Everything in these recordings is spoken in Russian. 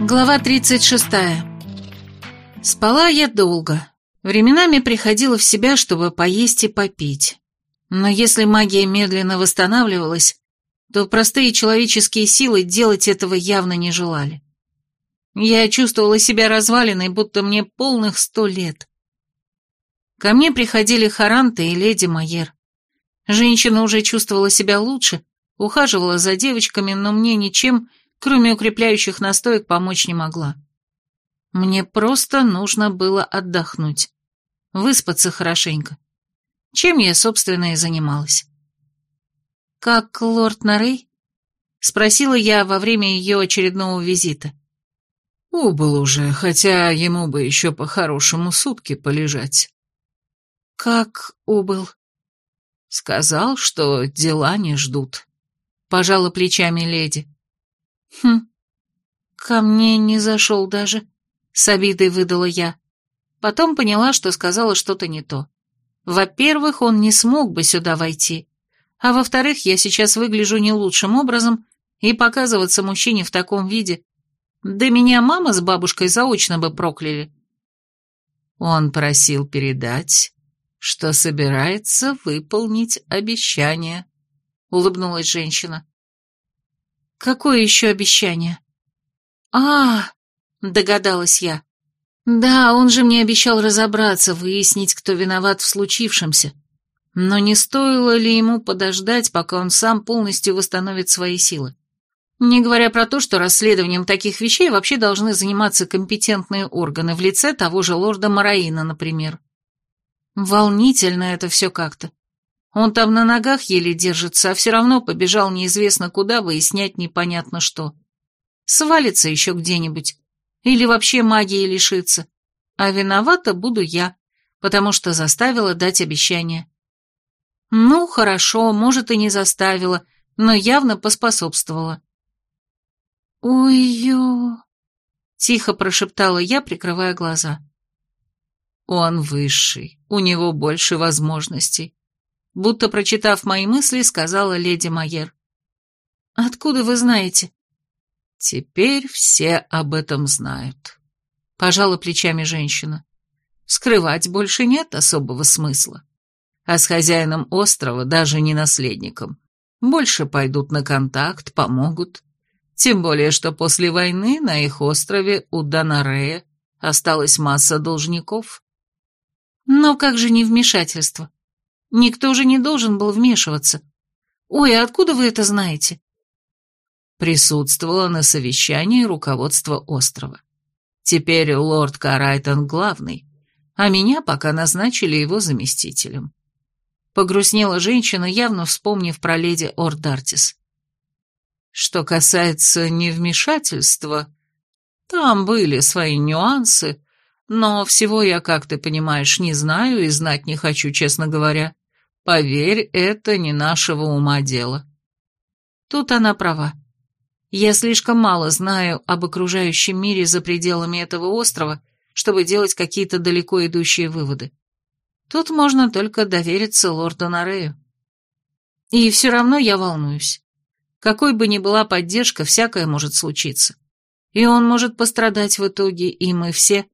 Глава 36. Спала я долго. Временами приходила в себя, чтобы поесть и попить. Но если магия медленно восстанавливалась, то простые человеческие силы делать этого явно не желали. Я чувствовала себя разваленной, будто мне полных сто лет. Ко мне приходили Харанта и леди Майер. Женщина уже чувствовала себя лучше, ухаживала за девочками, но мне ничем кроме укрепляющих настоек, помочь не могла. Мне просто нужно было отдохнуть, выспаться хорошенько. Чем я, собственно, и занималась. «Как лорд Нарей?» — спросила я во время ее очередного визита. «Убыл уже, хотя ему бы еще по-хорошему сутки полежать». «Как убыл?» «Сказал, что дела не ждут», — пожала плечами леди. «Хм, ко мне не зашел даже», — с обидой выдала я. Потом поняла, что сказала что-то не то. Во-первых, он не смог бы сюда войти, а во-вторых, я сейчас выгляжу не лучшим образом, и показываться мужчине в таком виде... Да меня мама с бабушкой заочно бы прокляли. Он просил передать, что собирается выполнить обещание, — улыбнулась женщина. Какое еще обещание? А, догадалась я. Да, он же мне обещал разобраться, выяснить, кто виноват в случившемся. Но не стоило ли ему подождать, пока он сам полностью восстановит свои силы? Не говоря про то, что расследованием таких вещей вообще должны заниматься компетентные органы в лице того же лорда Мараина, например. Волнительно это все как-то. Он там на ногах еле держится, а все равно побежал неизвестно куда выяснять непонятно что. Свалится еще где-нибудь. Или вообще магии лишится. А виновата буду я, потому что заставила дать обещание. Ну, хорошо, может и не заставила, но явно поспособствовала. «Ой-ё!» — тихо прошептала я, прикрывая глаза. «Он высший, у него больше возможностей будто прочитав мои мысли, сказала леди Майер. «Откуда вы знаете?» «Теперь все об этом знают», — пожала плечами женщина. «Скрывать больше нет особого смысла. А с хозяином острова, даже не наследником, больше пойдут на контакт, помогут. Тем более, что после войны на их острове у Донарея осталась масса должников». «Но как же не вмешательство?» Никто же не должен был вмешиваться. Ой, а откуда вы это знаете? Присутствовала на совещании руководство острова. Теперь лорд Карайтон главный, а меня пока назначили его заместителем. Погрустнела женщина, явно вспомнив про леди Ордартис. Что касается невмешательства, там были свои нюансы, но всего я, как ты понимаешь, не знаю и знать не хочу, честно говоря. Поверь, это не нашего ума дело. Тут она права. Я слишком мало знаю об окружающем мире за пределами этого острова, чтобы делать какие-то далеко идущие выводы. Тут можно только довериться лорду Нарею. И все равно я волнуюсь. Какой бы ни была поддержка, всякое может случиться. И он может пострадать в итоге, и мы все.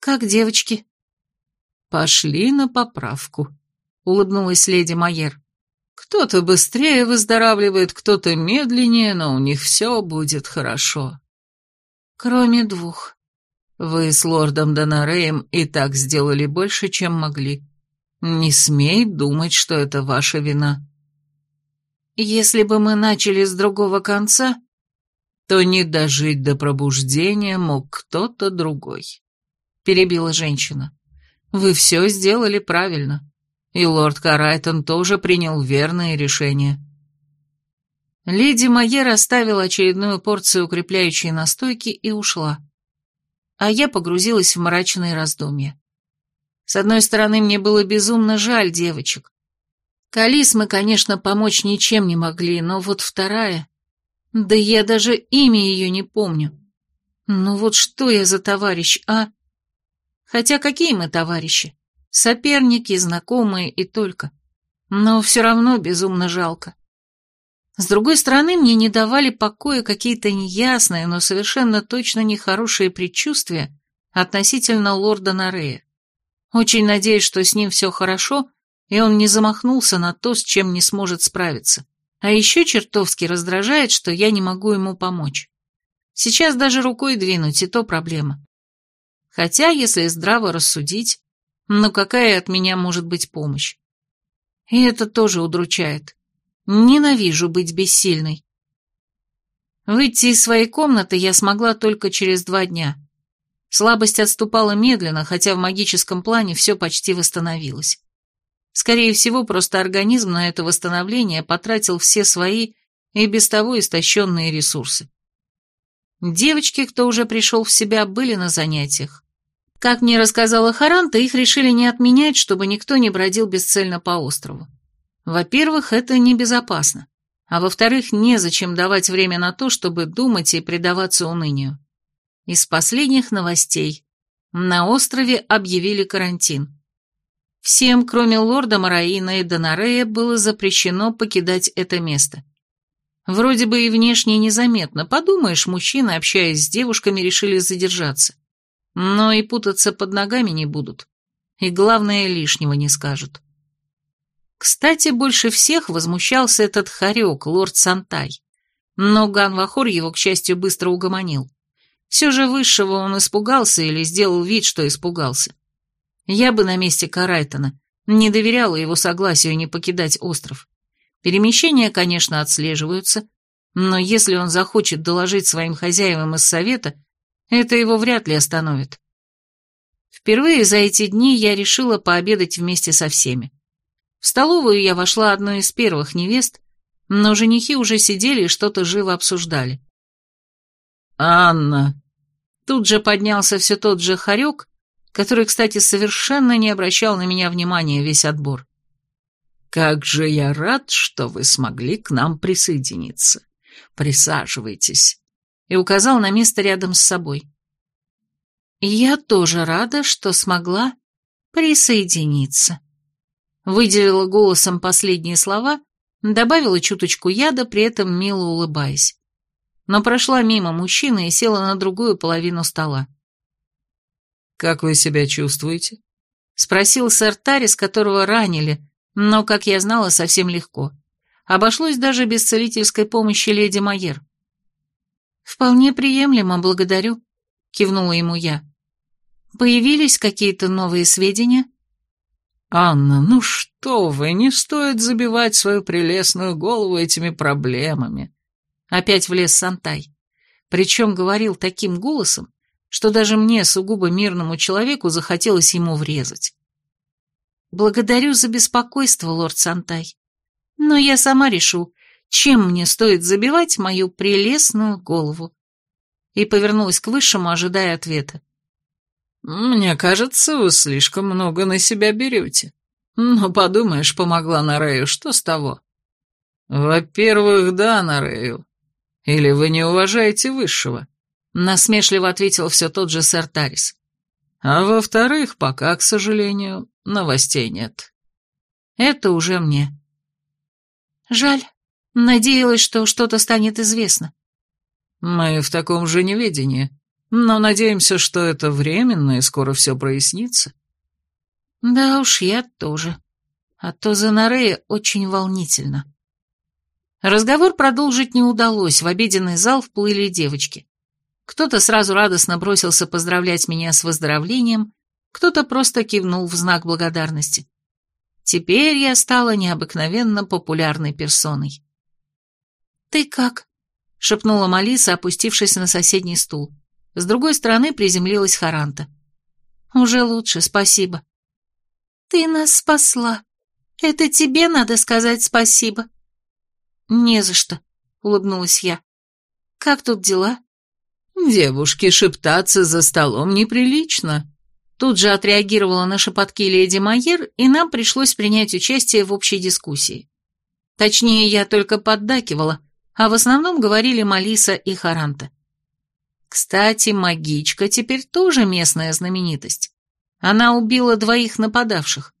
Как девочки? Пошли на поправку, — улыбнулась леди Майер. «Кто-то быстрее выздоравливает, кто-то медленнее, но у них все будет хорошо». «Кроме двух». «Вы с лордом Донареем и так сделали больше, чем могли. Не смей думать, что это ваша вина». «Если бы мы начали с другого конца...» «То не дожить до пробуждения мог кто-то другой», — перебила женщина. «Вы все сделали правильно». И лорд Карайтон тоже принял верное решение. Леди Майер оставила очередную порцию укрепляющей настойки и ушла. А я погрузилась в мрачные раздумья. С одной стороны, мне было безумно жаль девочек. Калис мы, конечно, помочь ничем не могли, но вот вторая... Да я даже имя ее не помню. Ну вот что я за товарищ, а? Хотя какие мы товарищи? Соперники, знакомые и только. Но все равно безумно жалко. С другой стороны, мне не давали покоя какие-то неясные, но совершенно точно нехорошие предчувствия относительно лорда Нарея. Очень надеюсь, что с ним все хорошо, и он не замахнулся на то, с чем не сможет справиться. А еще чертовски раздражает, что я не могу ему помочь. Сейчас даже рукой двинуть, и то проблема. Хотя, если здраво рассудить, ну какая от меня может быть помощь? И это тоже удручает. Ненавижу быть бессильной. Выйти из своей комнаты я смогла только через два дня. Слабость отступала медленно, хотя в магическом плане все почти восстановилось. Скорее всего, просто организм на это восстановление потратил все свои и без того истощенные ресурсы. Девочки, кто уже пришел в себя, были на занятиях. Как мне рассказала Харанта, их решили не отменять, чтобы никто не бродил бесцельно по острову. Во-первых, это небезопасно, а во-вторых, незачем давать время на то, чтобы думать и предаваться унынию. Из последних новостей. На острове объявили карантин. Всем, кроме лорда Мараина и Донарея, было запрещено покидать это место. Вроде бы и внешне незаметно, подумаешь, мужчины, общаясь с девушками, решили задержаться. Но и путаться под ногами не будут. И главное, лишнего не скажут. Кстати, больше всех возмущался этот хорек, лорд Сантай. Но Ганвахор его, к счастью, быстро угомонил. Все же высшего он испугался или сделал вид, что испугался. Я бы на месте Карайтона не доверяла его согласию не покидать остров. Перемещения, конечно, отслеживаются, но если он захочет доложить своим хозяевам из совета, это его вряд ли остановит. Впервые за эти дни я решила пообедать вместе со всеми. В столовую я вошла одной из первых невест, но женихи уже сидели и что-то живо обсуждали. «Анна!» Тут же поднялся все тот же хорек, который, кстати, совершенно не обращал на меня внимания весь отбор. «Как же я рад, что вы смогли к нам присоединиться. Присаживайтесь», и указал на место рядом с собой. «Я тоже рада, что смогла присоединиться». Выделила голосом последние слова, добавила чуточку яда, при этом мило улыбаясь. Но прошла мимо мужчины и села на другую половину стола. «Как вы себя чувствуете?» — спросил сэр Тарис, которого ранили, но, как я знала, совсем легко. Обошлось даже без целительской помощи леди Майер. «Вполне приемлемо, благодарю», — кивнула ему я. «Появились какие-то новые сведения?» «Анна, ну что вы, не стоит забивать свою прелестную голову этими проблемами!» Опять влез Сантай. Причем говорил таким голосом, что даже мне, сугубо мирному человеку, захотелось ему врезать. «Благодарю за беспокойство, лорд Сантай. Но я сама решу, чем мне стоит забивать мою прелестную голову». И повернулась к высшему, ожидая ответа. «Мне кажется, вы слишком много на себя берете. Ну, подумаешь, помогла Нарею, что с того?» «Во-первых, да, Нарею. Или вы не уважаете высшего?» Насмешливо ответил все тот же сэр Тарис. «А во-вторых, пока, к сожалению, новостей нет». «Это уже мне». «Жаль. Надеялась, что что-то станет известно». «Мы в таком же неведении», но надеемся, что это временно, и скоро все прояснится. Да уж, я тоже. А то за Нарея очень волнительно. Разговор продолжить не удалось, в обеденный зал вплыли девочки. Кто-то сразу радостно бросился поздравлять меня с выздоровлением, кто-то просто кивнул в знак благодарности. Теперь я стала необыкновенно популярной персоной. «Ты как?» — шепнула Малиса, опустившись на соседний стул. С другой стороны приземлилась Харанта. «Уже лучше, спасибо». «Ты нас спасла. Это тебе надо сказать спасибо». «Не за что», — улыбнулась я. «Как тут дела?» «Девушке шептаться за столом неприлично». Тут же отреагировала на шепотки леди Майер, и нам пришлось принять участие в общей дискуссии. Точнее, я только поддакивала, а в основном говорили Малиса и Харанта. Кстати, магичка теперь тоже местная знаменитость. Она убила двоих нападавших.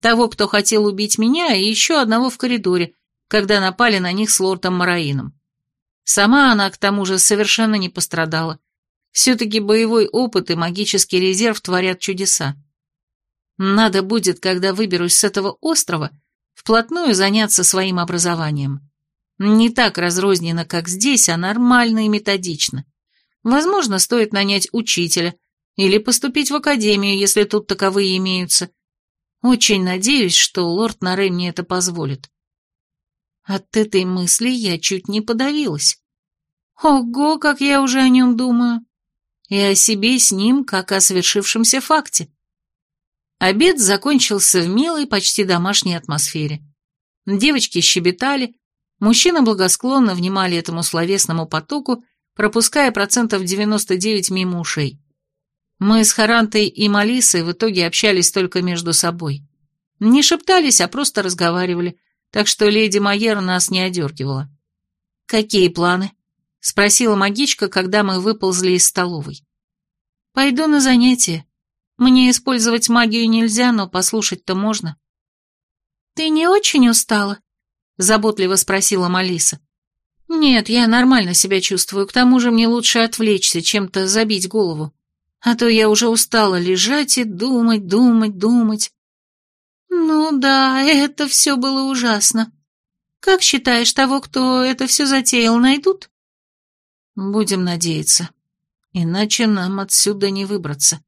Того, кто хотел убить меня, и еще одного в коридоре, когда напали на них с лордом Мараином. Сама она, к тому же, совершенно не пострадала. Все-таки боевой опыт и магический резерв творят чудеса. Надо будет, когда выберусь с этого острова, вплотную заняться своим образованием. Не так разрозненно, как здесь, а нормально и методично. Возможно, стоит нанять учителя или поступить в академию, если тут таковые имеются. Очень надеюсь, что лорд Наре мне это позволит. От этой мысли я чуть не подавилась. Ого, как я уже о нем думаю. И о себе с ним, как о свершившемся факте. Обед закончился в милой, почти домашней атмосфере. Девочки щебетали, мужчины благосклонно внимали этому словесному потоку, пропуская процентов 99 мимо ушей. Мы с Харантой и Малисой в итоге общались только между собой. Не шептались, а просто разговаривали, так что леди Майер нас не одергивала. «Какие планы?» — спросила магичка, когда мы выползли из столовой. «Пойду на занятия. Мне использовать магию нельзя, но послушать-то можно». «Ты не очень устала?» — заботливо спросила Малиса. «Нет, я нормально себя чувствую, к тому же мне лучше отвлечься, чем-то забить голову. А то я уже устала лежать и думать, думать, думать. «Ну да, это все было ужасно. Как считаешь, того, кто это все затеял, найдут?» «Будем надеяться. Иначе нам отсюда не выбраться».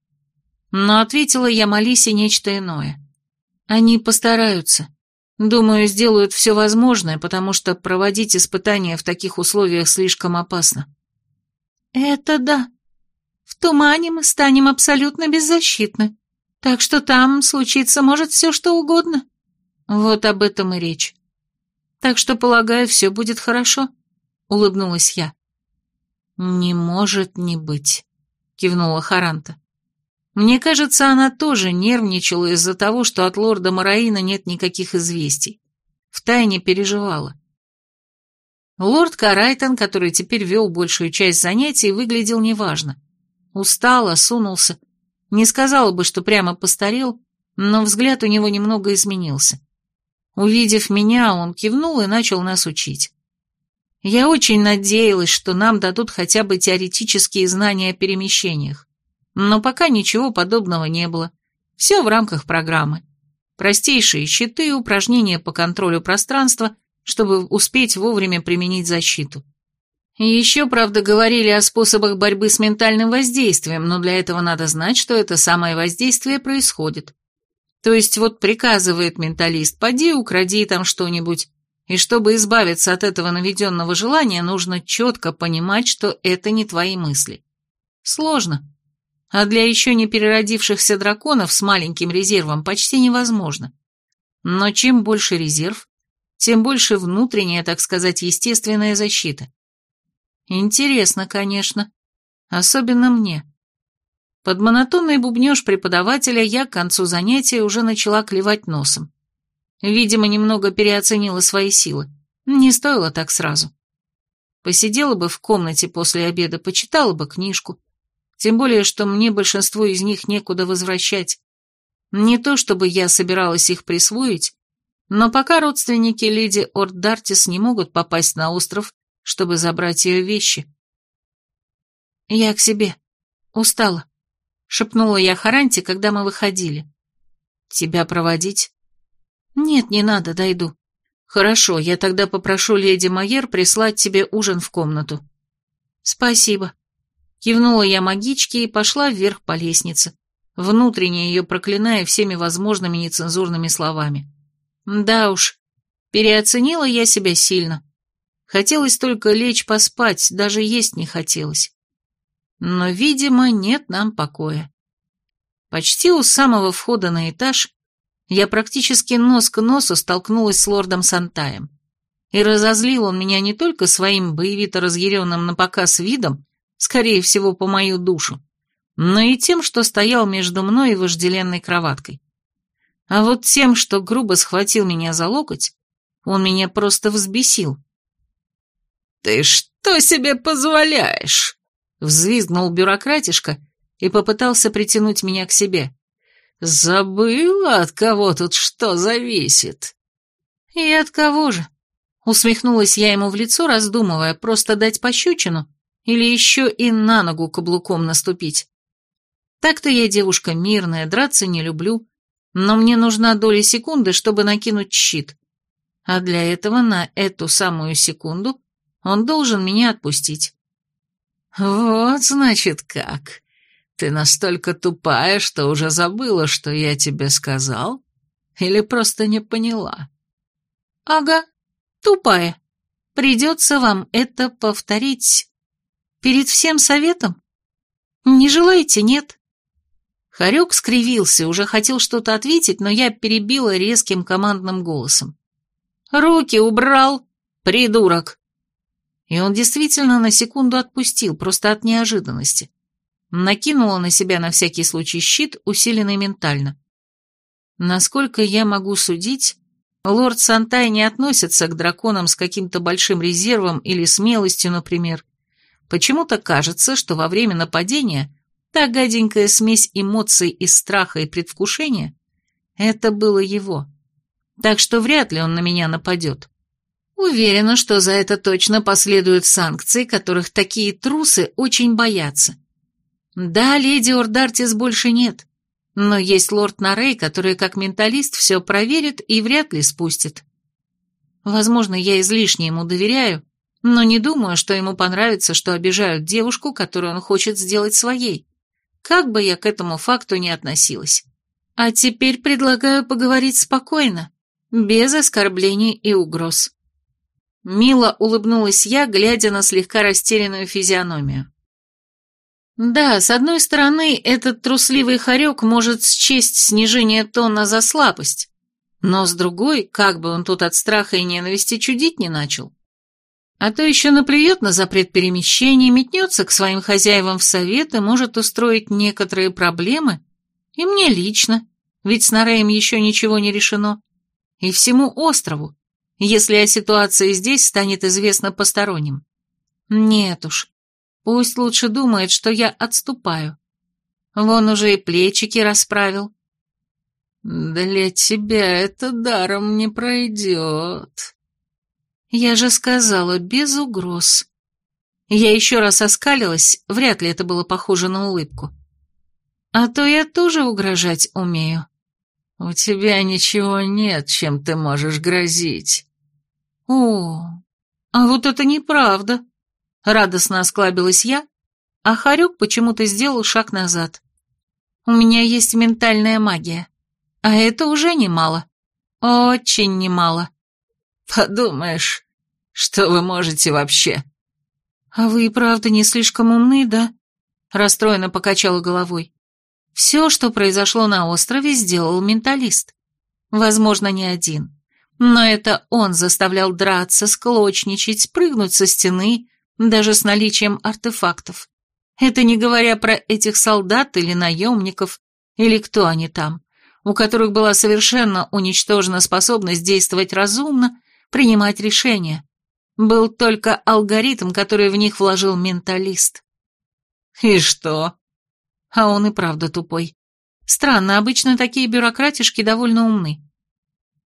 Но ответила я Малисе нечто иное. «Они постараются. Думаю, сделают все возможное, потому что проводить испытания в таких условиях слишком опасно». «Это да. В тумане мы станем абсолютно беззащитны», так что там случиться может все, что угодно. Вот об этом и речь. Так что, полагаю, все будет хорошо, — улыбнулась я. Не может не быть, — кивнула Харанта. Мне кажется, она тоже нервничала из-за того, что от лорда Мараина нет никаких известий. Втайне переживала. Лорд Карайтон, который теперь вел большую часть занятий, выглядел неважно. Устал, осунулся, не сказала бы, что прямо постарел, но взгляд у него немного изменился. Увидев меня, он кивнул и начал нас учить. Я очень надеялась, что нам дадут хотя бы теоретические знания о перемещениях, но пока ничего подобного не было. Все в рамках программы. Простейшие щиты, упражнения по контролю пространства, чтобы успеть вовремя применить защиту. Еще, правда, говорили о способах борьбы с ментальным воздействием, но для этого надо знать, что это самое воздействие происходит. То есть вот приказывает менталист, поди укради там что-нибудь, и чтобы избавиться от этого наведенного желания, нужно четко понимать, что это не твои мысли. Сложно. А для еще не переродившихся драконов с маленьким резервом почти невозможно. Но чем больше резерв, тем больше внутренняя, так сказать, естественная защита. Интересно, конечно. Особенно мне. Под монотонный бубнеж преподавателя я к концу занятия уже начала клевать носом. Видимо, немного переоценила свои силы. Не стоило так сразу. Посидела бы в комнате после обеда, почитала бы книжку. Тем более, что мне большинство из них некуда возвращать. Не то, чтобы я собиралась их присвоить, но пока родственники леди Ордартис не могут попасть на остров чтобы забрать ее вещи. «Я к себе. Устала», — шепнула я Харанте, когда мы выходили. «Тебя проводить?» «Нет, не надо, дойду». «Хорошо, я тогда попрошу леди Майер прислать тебе ужин в комнату». «Спасибо». Кивнула я магичке и пошла вверх по лестнице, внутренне ее проклиная всеми возможными нецензурными словами. Да уж, переоценила я себя сильно. Хотелось только лечь поспать, даже есть не хотелось. Но, видимо, нет нам покоя. Почти у самого входа на этаж я практически нос к носу столкнулась с лордом Сантаем. И разозлил он меня не только своим боевито разъяренным на показ видом, скорее всего, по мою душу, но и тем, что стоял между мной и вожделенной кроваткой. А вот тем, что грубо схватил меня за локоть, он меня просто взбесил. «Ты что себе позволяешь?» — взвизгнул бюрократишка и попытался притянуть меня к себе. «Забыла, от кого тут что зависит?» «И от кого же?» Усмехнулась я ему в лицо, раздумывая, просто дать пощечину или еще и на ногу каблуком наступить. Так-то я девушка мирная, драться не люблю, но мне нужна доля секунды, чтобы накинуть щит. А для этого на эту самую секунду он должен меня отпустить. «Вот, значит, как. Ты настолько тупая, что уже забыла, что я тебе сказал? Или просто не поняла?» «Ага, тупая. Придется вам это повторить. Перед всем советом? Не желаете, нет?» Харек скривился, уже хотел что-то ответить, но я перебила резким командным голосом. «Руки убрал, придурок!» И он действительно на секунду отпустил, просто от неожиданности. Накинула на себя на всякий случай щит, усиленный ментально. Насколько я могу судить, лорд Сантай не относится к драконам с каким-то большим резервом или смелостью, например. Почему-то кажется, что во время нападения та гаденькая смесь эмоций из страха и предвкушения — это было его. Так что вряд ли он на меня нападет. Уверена, что за это точно последуют санкции, которых такие трусы очень боятся. Да, леди Ордартис больше нет, но есть лорд Нарей, который как менталист все проверит и вряд ли спустит. Возможно, я излишне ему доверяю, но не думаю, что ему понравится, что обижают девушку, которую он хочет сделать своей. Как бы я к этому факту не относилась. А теперь предлагаю поговорить спокойно, без оскорблений и угроз. Мило улыбнулась я, глядя на слегка растерянную физиономию. Да, с одной стороны, этот трусливый хорек может счесть снижение тона за слабость, но с другой, как бы он тут от страха и ненависти чудить не начал. А то еще наплюет на запрет перемещения, метнется к своим хозяевам в совет и может устроить некоторые проблемы, и мне лично, ведь с Нареем еще ничего не решено, и всему острову, если о ситуации здесь станет известно посторонним. Нет уж, пусть лучше думает, что я отступаю. Вон уже и плечики расправил. Для тебя это даром не пройдет. Я же сказала, без угроз. Я еще раз оскалилась, вряд ли это было похоже на улыбку. А то я тоже угрожать умею. У тебя ничего нет, чем ты можешь грозить. «О, а вот это неправда!» Радостно осклабилась я, а Харюк почему-то сделал шаг назад. «У меня есть ментальная магия, а это уже немало. Очень немало». «Подумаешь, что вы можете вообще?» «А вы и правда не слишком умны, да?» Расстроенно покачала головой. «Все, что произошло на острове, сделал менталист. Возможно, не один. Но это он заставлял драться, склочничать, прыгнуть со стены, даже с наличием артефактов. Это не говоря про этих солдат или наемников, или кто они там, у которых была совершенно уничтожена способность действовать разумно, принимать решения. Был только алгоритм, который в них вложил менталист. И что? А он и правда тупой. Странно, обычно такие бюрократишки довольно умны.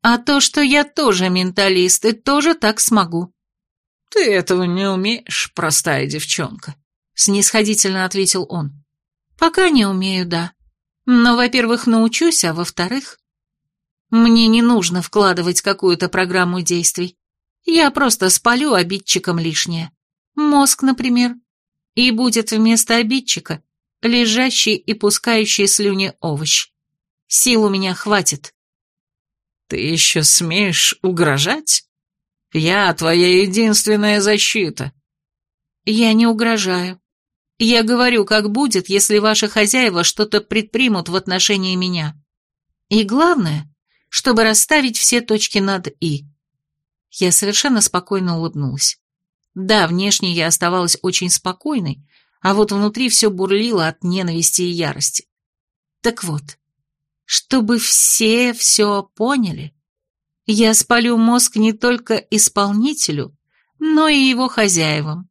А то, что я тоже менталист и тоже так смогу. Ты этого не умеешь, простая девчонка, снисходительно ответил он. Пока не умею, да. Но, во-первых, научусь, а во-вторых, мне не нужно вкладывать какую-то программу действий. Я просто спалю обидчикам лишнее. Мозг, например. И будет вместо обидчика лежащий и пускающий слюни овощ. Сил у меня хватит. Ты еще смеешь угрожать? Я твоя единственная защита. Я не угрожаю. Я говорю, как будет, если ваши хозяева что-то предпримут в отношении меня. И главное, чтобы расставить все точки над «и». Я совершенно спокойно улыбнулась. Да, внешне я оставалась очень спокойной, а вот внутри все бурлило от ненависти и ярости. Так вот, чтобы все все поняли. Я спалю мозг не только исполнителю, но и его хозяевам.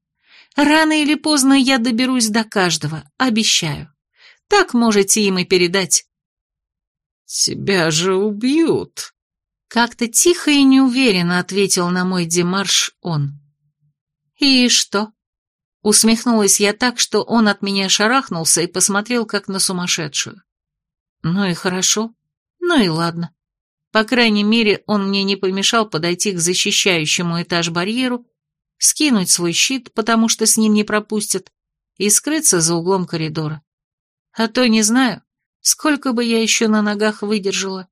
Рано или поздно я доберусь до каждого, обещаю. Так можете им и передать. Тебя же убьют. Как-то тихо и неуверенно ответил на мой демарш он. «И что?» Усмехнулась я так, что он от меня шарахнулся и посмотрел как на сумасшедшую. Ну и хорошо, ну и ладно. По крайней мере, он мне не помешал подойти к защищающему этаж барьеру, скинуть свой щит, потому что с ним не пропустят, и скрыться за углом коридора. А то не знаю, сколько бы я еще на ногах выдержала.